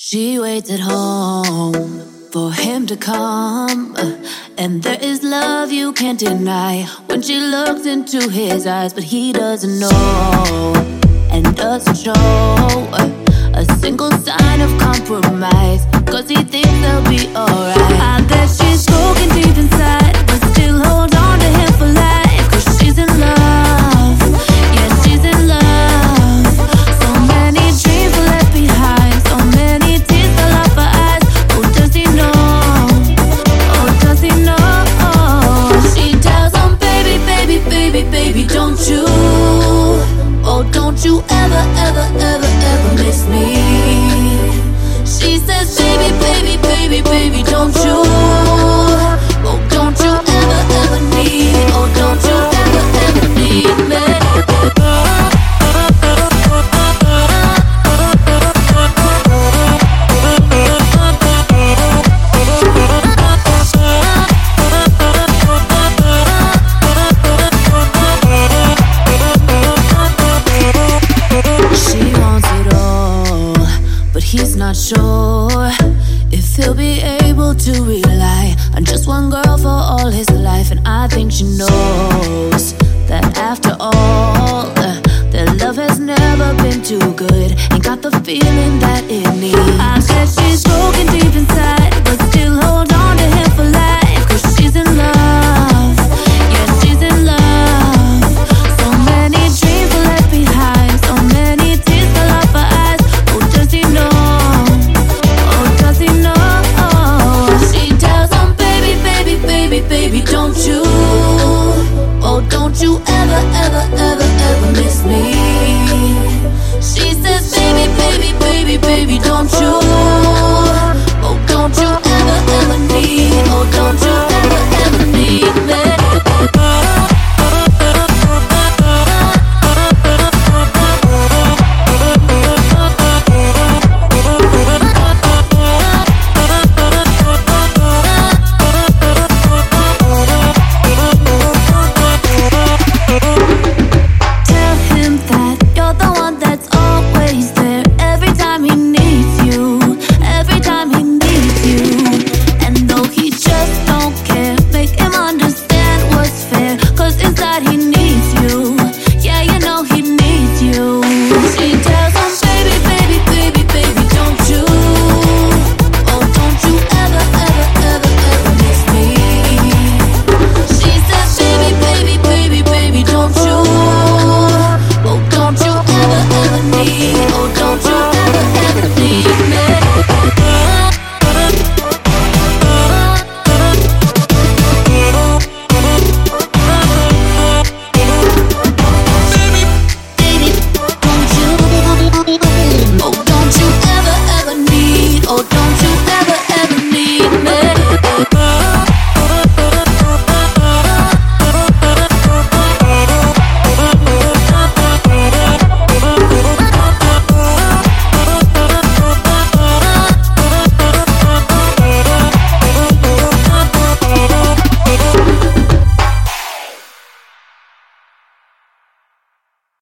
She waits at home for him to come. And there is love you can't deny when she looks into his eyes, but he doesn't know and doesn't show don't you ever, ever, ever, ever miss me? She says, baby, baby, baby, baby, don't you? Sure if he'll be able to rely on just one girl for all his life. And I think she knows that after all, their love has never been too good. Ain't got the feeling that it don't you